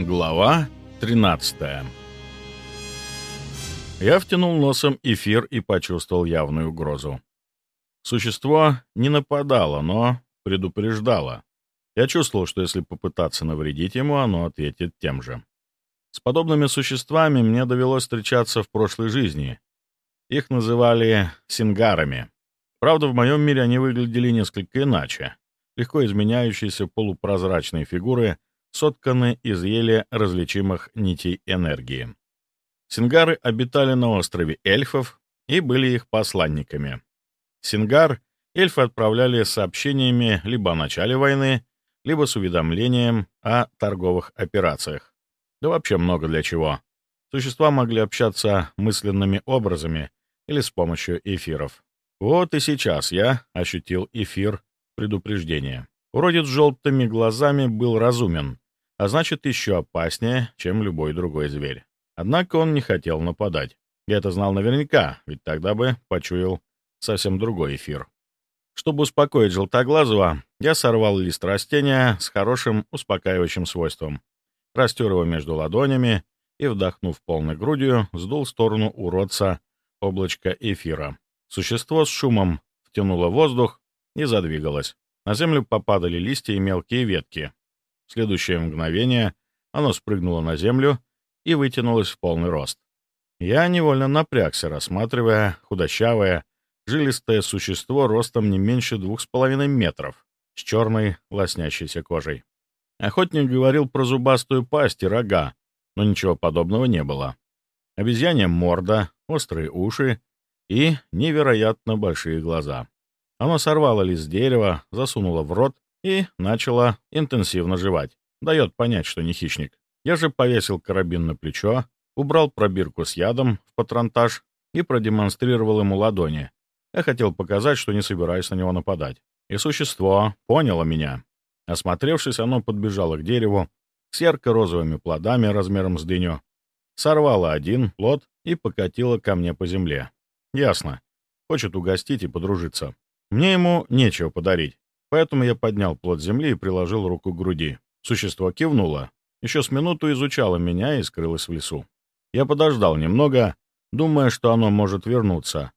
Глава 13 Я втянул носом эфир и почувствовал явную угрозу. Существо не нападало, но предупреждало. Я чувствовал, что если попытаться навредить ему, оно ответит тем же. С подобными существами мне довелось встречаться в прошлой жизни. Их называли сингарами. Правда, в моем мире они выглядели несколько иначе. Легко изменяющиеся полупрозрачные фигуры — сотканы из еле различимых нитей энергии. Сингары обитали на острове эльфов и были их посланниками. Сингар эльфы отправляли сообщениями либо о начале войны, либо с уведомлением о торговых операциях. Да вообще много для чего. Существа могли общаться мысленными образами или с помощью эфиров. Вот и сейчас я ощутил эфир предупреждения. Уродец с желтыми глазами был разумен, а значит, еще опаснее, чем любой другой зверь. Однако он не хотел нападать. Я это знал наверняка, ведь тогда бы почуял совсем другой эфир. Чтобы успокоить желтоглазого, я сорвал лист растения с хорошим успокаивающим свойством, растер его между ладонями и, вдохнув полной грудью, сдул в сторону уродца облачко эфира. Существо с шумом втянуло воздух и задвигалось. На землю попадали листья и мелкие ветки. Следующее мгновение оно спрыгнуло на землю и вытянулось в полный рост. Я невольно напрягся, рассматривая худощавое, жилистое существо ростом не меньше двух с половиной метров, с черной лоснящейся кожей. Охотник говорил про зубастую пасть и рога, но ничего подобного не было. Обезьянья морда, острые уши и невероятно большие глаза. Оно сорвало лист дерева, засунуло в рот и начало интенсивно жевать. Дает понять, что не хищник. Я же повесил карабин на плечо, убрал пробирку с ядом в патронтаж и продемонстрировал ему ладони. Я хотел показать, что не собираюсь на него нападать. И существо поняло меня. Осмотревшись, оно подбежало к дереву с ярко-розовыми плодами размером с дыню, сорвало один плод и покатило ко мне по земле. Ясно. Хочет угостить и подружиться. Мне ему нечего подарить. Поэтому я поднял плод земли и приложил руку к груди. Существо кивнуло. Еще с минуту изучало меня и скрылось в лесу. Я подождал немного, думая, что оно может вернуться.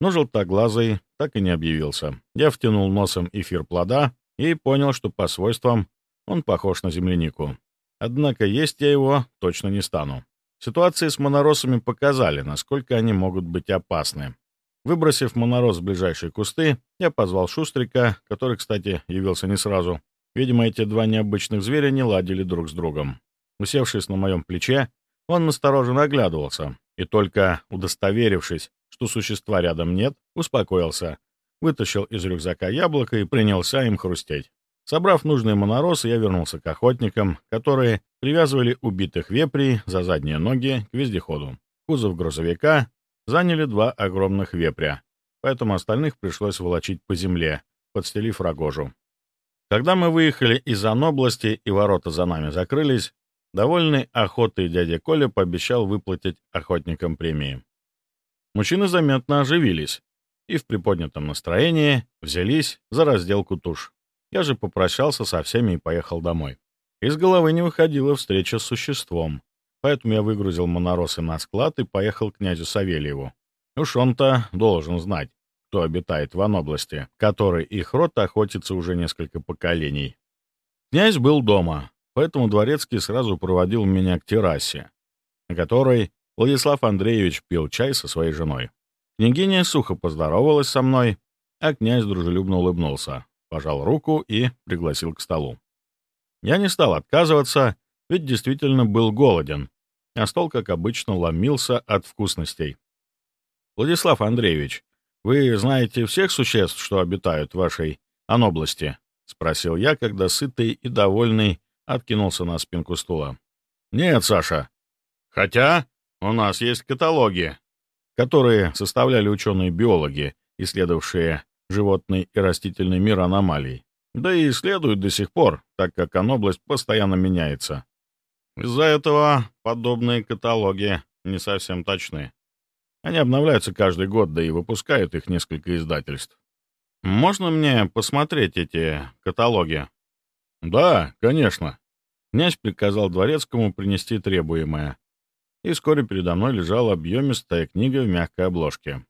Но желтоглазый так и не объявился. Я втянул носом эфир плода и понял, что по свойствам он похож на землянику. Однако есть я его точно не стану. Ситуации с моноросами показали, насколько они могут быть опасны. Выбросив монорос в ближайшие кусты, я позвал Шустрика, который, кстати, явился не сразу. Видимо, эти два необычных зверя не ладили друг с другом. Усевшись на моем плече, он настороженно оглядывался, и только удостоверившись, что существа рядом нет, успокоился, вытащил из рюкзака яблоко и принялся им хрустеть. Собрав нужные моноросы, я вернулся к охотникам, которые привязывали убитых вепрей за задние ноги к вездеходу. Кузов грузовика заняли два огромных вепря, поэтому остальных пришлось волочить по земле, подстелив рогожу. Когда мы выехали из Анобласти и ворота за нами закрылись, довольный охотой дядя Коля пообещал выплатить охотникам премии. Мужчины заметно оживились и в приподнятом настроении взялись за разделку туш. Я же попрощался со всеми и поехал домой. Из головы не выходила встреча с существом, Поэтому я выгрузил моноросы на склад и поехал к князю Савельеву. Уж он-то должен знать, кто обитает в Анобласти, который их род охотится уже несколько поколений. Князь был дома, поэтому Дворецкий сразу проводил меня к террасе, на которой Владислав Андреевич пил чай со своей женой. Княгиня сухо поздоровалась со мной, а князь дружелюбно улыбнулся, пожал руку и пригласил к столу. Я не стал отказываться, ведь действительно был голоден, а стол, как обычно, ломился от вкусностей. «Владислав Андреевич, вы знаете всех существ, что обитают в вашей анобласти?» — спросил я, когда сытый и довольный откинулся на спинку стула. «Нет, Саша. Хотя у нас есть каталоги, которые составляли ученые-биологи, исследовавшие животный и растительный мир аномалий. Да и исследуют до сих пор, так как анобласть постоянно меняется. Из-за этого подобные каталоги не совсем точны. Они обновляются каждый год, да и выпускают их несколько издательств. Можно мне посмотреть эти каталоги? Да, конечно. Князь приказал дворецкому принести требуемое, и вскоре передо мной лежала объемистая книга в мягкой обложке.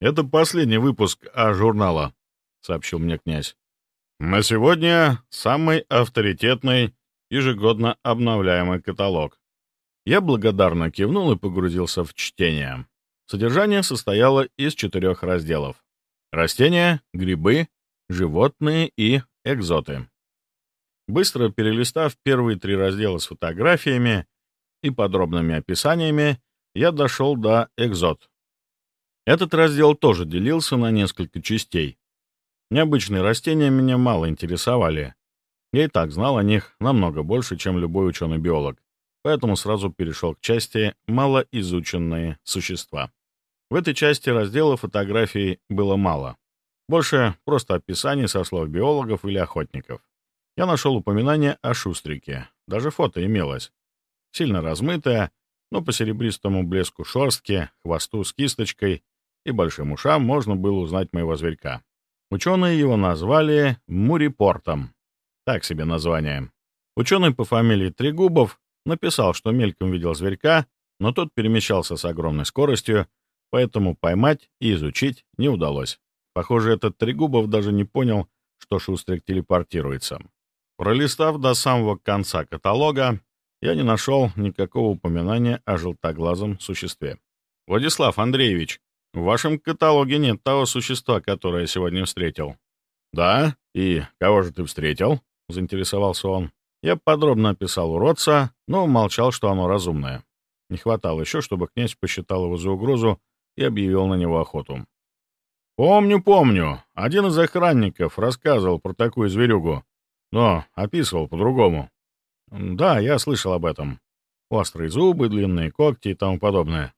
«Это последний выпуск А-журнала», — сообщил мне князь. «На сегодня самый авторитетный ежегодно обновляемый каталог». Я благодарно кивнул и погрузился в чтение. Содержание состояло из четырех разделов. Растения, грибы, животные и экзоты. Быстро перелистав первые три раздела с фотографиями и подробными описаниями, я дошел до экзот. Этот раздел тоже делился на несколько частей. Необычные растения меня мало интересовали. Я и так знал о них намного больше, чем любой ученый-биолог, поэтому сразу перешел к части «малоизученные существа». В этой части раздела фотографий было мало. Больше просто описаний со слов биологов или охотников. Я нашел упоминание о шустрике. Даже фото имелось. Сильно размытое, но по серебристому блеску шерстки, хвосту с кисточкой и большим ушам можно было узнать моего зверька. Ученые его назвали Мурипортом. Так себе название. Ученый по фамилии Трегубов написал, что мельком видел зверька, но тот перемещался с огромной скоростью, поэтому поймать и изучить не удалось. Похоже, этот Трегубов даже не понял, что Шустрик телепортируется. Пролистав до самого конца каталога, я не нашел никакого упоминания о желтоглазом существе. «Владислав Андреевич, в вашем каталоге нет того существа, которое я сегодня встретил». «Да? И кого же ты встретил?» — заинтересовался он. Я подробно описал уродца, но молчал, что оно разумное. Не хватало еще, чтобы князь посчитал его за угрозу и объявил на него охоту. «Помню, помню. Один из охранников рассказывал про такую зверюгу, но описывал по-другому. Да, я слышал об этом. Острые зубы, длинные когти и тому подобное.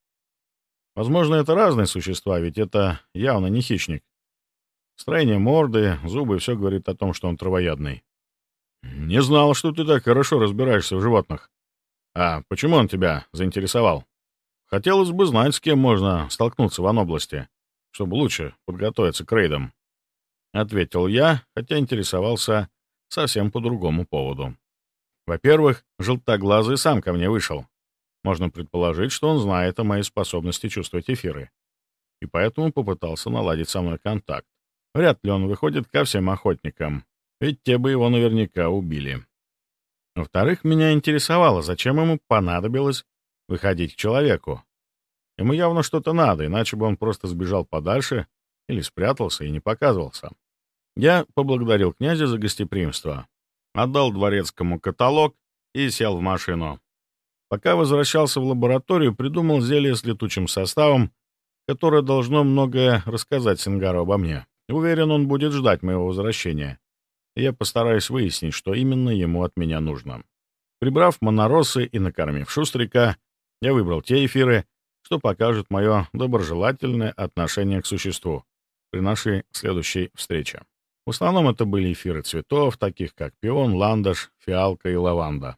Возможно, это разные существа, ведь это явно не хищник. Строение морды, зубы — все говорит о том, что он травоядный. Не знал, что ты так хорошо разбираешься в животных. А почему он тебя заинтересовал? Хотелось бы знать, с кем можно столкнуться в области, чтобы лучше подготовиться к рейдам. Ответил я, хотя интересовался совсем по другому поводу. Во-первых, желтоглазый сам ко мне вышел. Можно предположить, что он знает о моей способности чувствовать эфиры. И поэтому попытался наладить со мной контакт. Вряд ли он выходит ко всем охотникам, ведь те бы его наверняка убили. Во-вторых, меня интересовало, зачем ему понадобилось выходить к человеку. Ему явно что-то надо, иначе бы он просто сбежал подальше или спрятался и не показывался. Я поблагодарил князя за гостеприимство, отдал дворецкому каталог и сел в машину. Пока возвращался в лабораторию, придумал зелье с летучим составом, которое должно многое рассказать Сингару обо мне. Уверен, он будет ждать моего возвращения. Я постараюсь выяснить, что именно ему от меня нужно. Прибрав моноросы и накормив шустрика, я выбрал те эфиры, что покажут мое доброжелательное отношение к существу при нашей следующей встрече. В основном это были эфиры цветов, таких как пион, ландыш, фиалка и лаванда.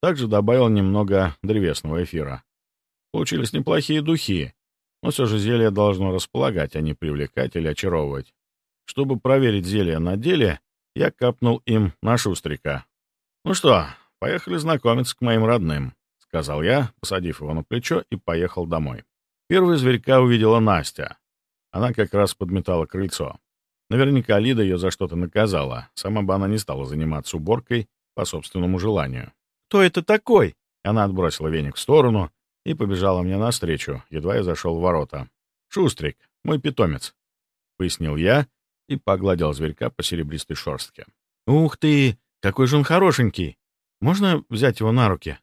Также добавил немного древесного эфира. Получились неплохие духи, но все же зелье должно располагать, а не привлекать или очаровывать. Чтобы проверить зелье на деле, я капнул им на шустрика. «Ну что, поехали знакомиться к моим родным», — сказал я, посадив его на плечо и поехал домой. Первый зверька увидела Настя. Она как раз подметала крыльцо. Наверняка Лида ее за что-то наказала. Сама бы она не стала заниматься уборкой по собственному желанию. «Кто это такой?» Она отбросила веник в сторону и побежала мне навстречу, едва я зашел в ворота. «Шустрик, мой питомец», — пояснил я и погладил зверька по серебристой шерстке. «Ух ты! Какой же он хорошенький! Можно взять его на руки?»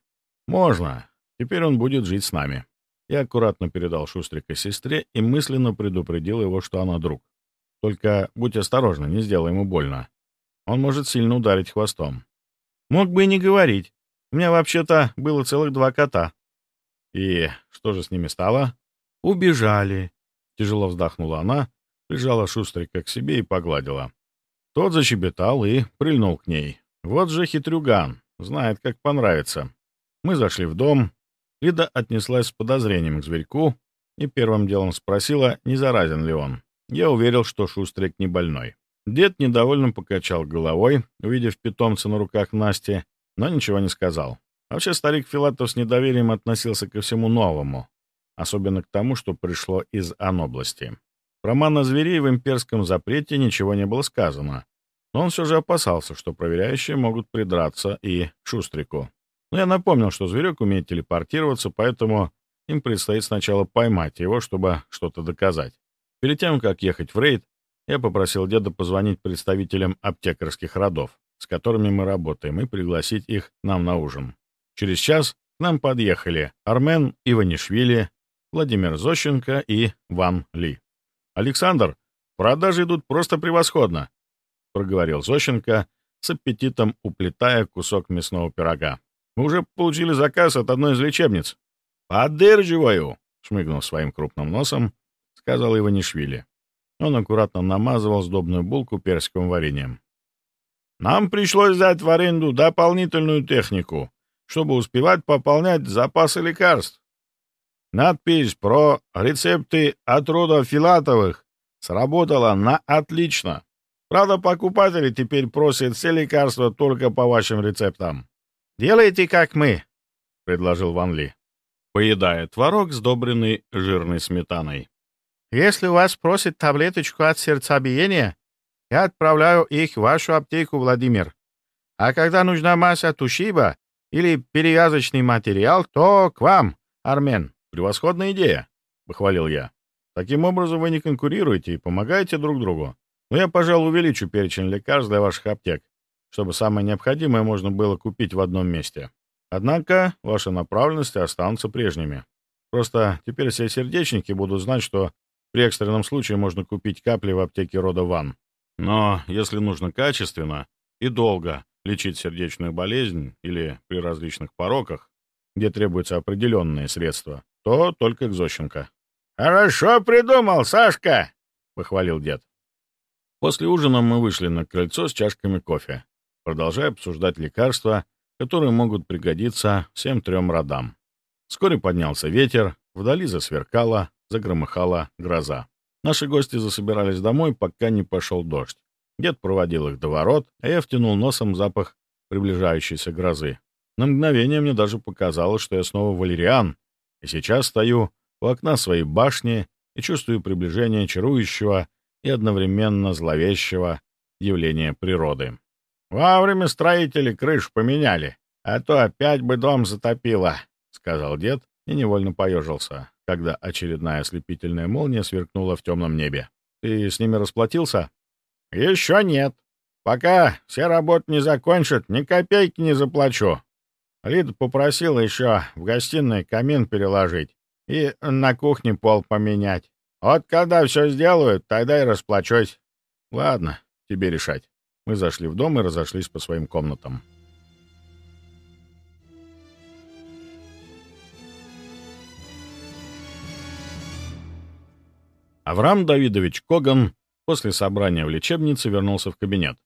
«Можно. Теперь он будет жить с нами». Я аккуратно передал Шустрика сестре и мысленно предупредил его, что она друг. Только будь осторожна, не сделай ему больно. Он может сильно ударить хвостом. Мог бы и не говорить. У меня вообще-то было целых два кота. И что же с ними стало? Убежали. Тяжело вздохнула она, прижала Шустрика к себе и погладила. Тот защебетал и прильнул к ней. Вот же хитрюган, знает, как понравится. Мы зашли в дом. Лида отнеслась с подозрением к зверьку и первым делом спросила, не заразен ли он. Я уверил, что Шустрик не больной. Дед недовольно покачал головой, увидев питомца на руках Насти, но ничего не сказал. Вообще старик Филатов с недоверием относился ко всему новому, особенно к тому, что пришло из Анобласти. Про зверей в имперском запрете ничего не было сказано, но он все же опасался, что проверяющие могут придраться и к Шустрику. Но я напомнил, что зверек умеет телепортироваться, поэтому им предстоит сначала поймать его, чтобы что-то доказать. Перед тем, как ехать в рейд, я попросил деда позвонить представителям аптекарских родов, с которыми мы работаем, и пригласить их нам на ужин. Через час к нам подъехали Армен Иванишвили, Владимир Зощенко и Ван Ли. «Александр, продажи идут просто превосходно», — проговорил Зощенко, с аппетитом уплетая кусок мясного пирога. «Мы уже получили заказ от одной из лечебниц». «Поддерживаю», — шмыгнув своим крупным носом, сказал Иванишвили. Он аккуратно намазывал сдобную булку персиковым вареньем. «Нам пришлось взять в аренду дополнительную технику, чтобы успевать пополнять запасы лекарств. Надпись про рецепты от рода Филатовых сработала на отлично. Правда, покупатели теперь просят все лекарства только по вашим рецептам. «Делайте, как мы», — предложил Ван Ли, поедая творог, сдобренный жирной сметаной. «Если у вас просят таблеточку от сердцебиения, я отправляю их в вашу аптеку, Владимир. А когда нужна масса тушиба или перевязочный материал, то к вам, Армен». «Превосходная идея», — похвалил я. «Таким образом вы не конкурируете и помогаете друг другу. Но я, пожалуй, увеличу перечень лекарств для ваших аптек, чтобы самое необходимое можно было купить в одном месте. Однако ваши направленности останутся прежними. Просто теперь все сердечники будут знать, что при экстренном случае можно купить капли в аптеке рода Ван. Но если нужно качественно и долго лечить сердечную болезнь или при различных пороках, где требуются определенные средства, то только к. «Хорошо придумал, Сашка!» — похвалил дед. После ужина мы вышли на крыльцо с чашками кофе, продолжая обсуждать лекарства, которые могут пригодиться всем трем родам. Вскоре поднялся ветер, вдали засверкала, загромыхала гроза. Наши гости засобирались домой, пока не пошел дождь. Дед проводил их до ворот, а я втянул носом запах приближающейся грозы. На мгновение мне даже показалось, что я снова валериан, и сейчас стою у окна своей башни и чувствую приближение чарующего и одновременно зловещего явления природы. «Вовремя строители крышу поменяли, а то опять бы дом затопило», — сказал дед и невольно поежился, когда очередная ослепительная молния сверкнула в темном небе. «Ты с ними расплатился?» «Еще нет. Пока все работы не закончат, ни копейки не заплачу. Лида попросила еще в гостиной камин переложить и на кухне пол поменять. Вот когда все сделают, тогда и расплачусь. Ладно, тебе решать. Мы зашли в дом и разошлись по своим комнатам. Авраам Давидович Коган после собрания в лечебнице вернулся в кабинет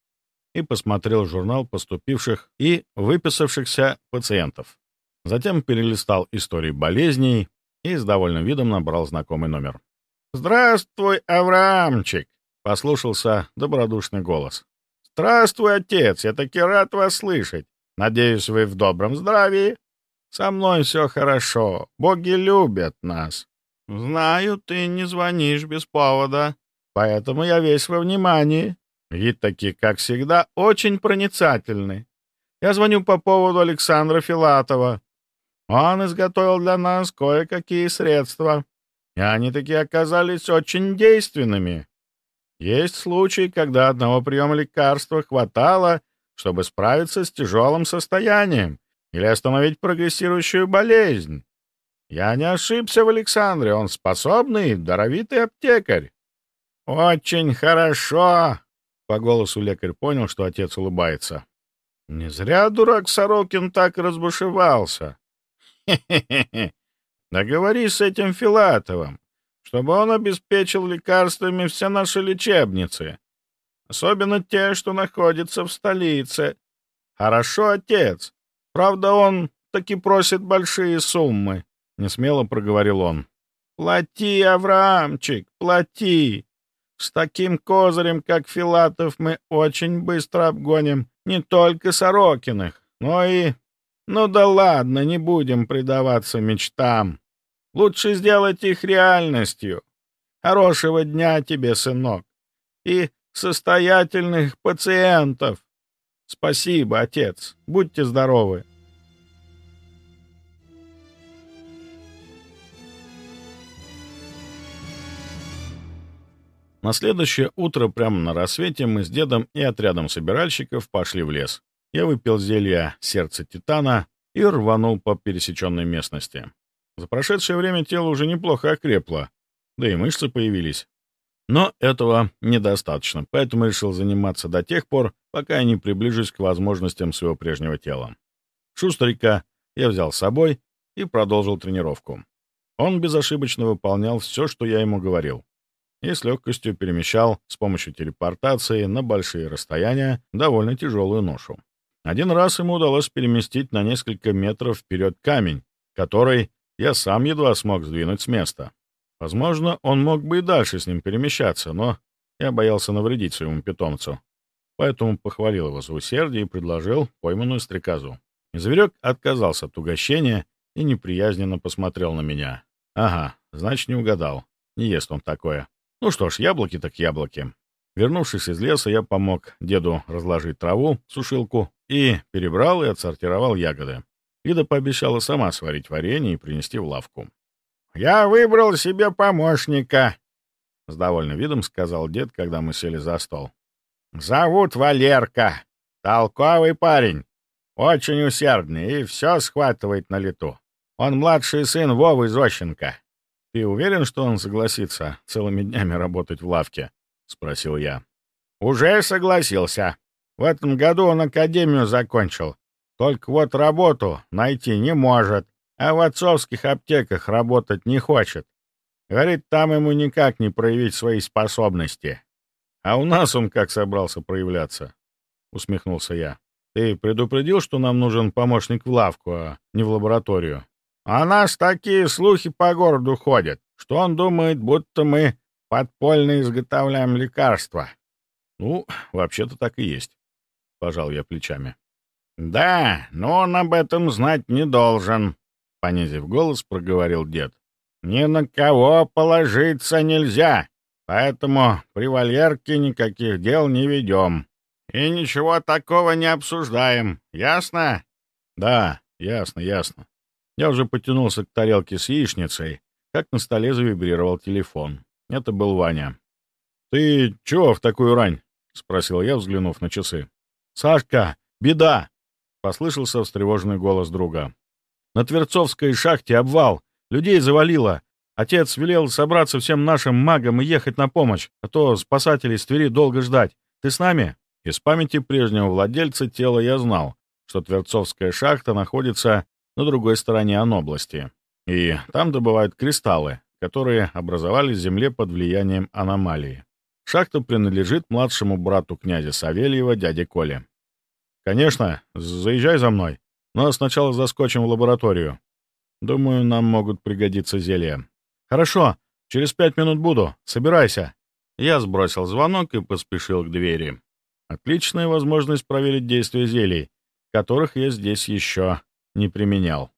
и посмотрел журнал поступивших и выписавшихся пациентов. Затем перелистал истории болезней и с довольным видом набрал знакомый номер. «Здравствуй, Авраамчик!» — послушался добродушный голос. «Здравствуй, отец! Я таки рад вас слышать. Надеюсь, вы в добром здравии. Со мной все хорошо. Боги любят нас. Знаю, ты не звонишь без повода, поэтому я весь во внимании. Вид таки, как всегда, очень проницательный. Я звоню по поводу Александра Филатова. Он изготовил для нас кое-какие средства, и они таки оказались очень действенными. Есть случаи, когда одного приема лекарства хватало, чтобы справиться с тяжелым состоянием или остановить прогрессирующую болезнь. Я не ошибся в Александре, он способный, даровитый аптекарь. «Очень хорошо!» По голосу лекарь понял, что отец улыбается. Не зря дурак Сорокин так разбушевался. Хе-хе-хе. Договорись с этим Филатовым, чтобы он обеспечил лекарствами все наши лечебницы, особенно те, что находятся в столице. Хорошо, отец. Правда, он таки просит большие суммы, — несмело проговорил он. Плати, Авраамчик, плати. С таким козырем, как Филатов, мы очень быстро обгоним не только Сорокиных, Ну и... Ну да ладно, не будем предаваться мечтам. Лучше сделать их реальностью. Хорошего дня тебе, сынок. И состоятельных пациентов. Спасибо, отец. Будьте здоровы. На следующее утро, прямо на рассвете, мы с дедом и отрядом собиральщиков пошли в лес. Я выпил зелье «Сердце Титана» и рванул по пересеченной местности. За прошедшее время тело уже неплохо окрепло, да и мышцы появились. Но этого недостаточно, поэтому решил заниматься до тех пор, пока я не приближусь к возможностям своего прежнего тела. Шустрика я взял с собой и продолжил тренировку. Он безошибочно выполнял все, что я ему говорил и с легкостью перемещал с помощью телепортации на большие расстояния довольно тяжелую ношу. Один раз ему удалось переместить на несколько метров вперед камень, который я сам едва смог сдвинуть с места. Возможно, он мог бы и дальше с ним перемещаться, но я боялся навредить своему питомцу. Поэтому похвалил его за усердие и предложил пойманную стрекозу. Зверек отказался от угощения и неприязненно посмотрел на меня. Ага, значит, не угадал. Не ест он такое. Ну что ж, яблоки так яблоки. Вернувшись из леса, я помог деду разложить траву, сушилку, и перебрал и отсортировал ягоды. Лида пообещала сама сварить варенье и принести в лавку. «Я выбрал себе помощника», — с довольным видом сказал дед, когда мы сели за стол. «Зовут Валерка. Толковый парень. Очень усердный и все схватывает на лету. Он младший сын Вовы Зощенко. «Ты уверен, что он согласится целыми днями работать в лавке?» — спросил я. «Уже согласился. В этом году он академию закончил. Только вот работу найти не может, а в отцовских аптеках работать не хочет. Говорит, там ему никак не проявить свои способности». «А у нас он как собрался проявляться?» — усмехнулся я. «Ты предупредил, что нам нужен помощник в лавку, а не в лабораторию?» А нас такие слухи по городу ходят, что он думает, будто мы подпольно изготовляем лекарства. Ну, вообще-то так и есть. Пожал я плечами. Да, но он об этом знать не должен, понизив голос, проговорил дед. Ни на кого положиться нельзя, поэтому при Валерке никаких дел не ведем. И ничего такого не обсуждаем, ясно? Да, ясно, ясно. Я уже потянулся к тарелке с яичницей, как на столе завибрировал телефон. Это был Ваня. «Ты чего в такую рань?» — спросил я, взглянув на часы. «Сашка, беда!» — послышался встревоженный голос друга. «На Тверцовской шахте обвал. Людей завалило. Отец велел собраться всем нашим магам и ехать на помощь, а то спасателей с Твери долго ждать. Ты с нами?» Из памяти прежнего владельца тела я знал, что Тверцовская шахта находится на другой стороне Анобласти. И там добывают кристаллы, которые образовались в Земле под влиянием аномалии. Шахта принадлежит младшему брату князя Савельева, дяде Коле. «Конечно, заезжай за мной, но сначала заскочим в лабораторию. Думаю, нам могут пригодиться зелья». «Хорошо, через пять минут буду. Собирайся». Я сбросил звонок и поспешил к двери. Отличная возможность проверить действие зелий, которых я здесь еще не применял.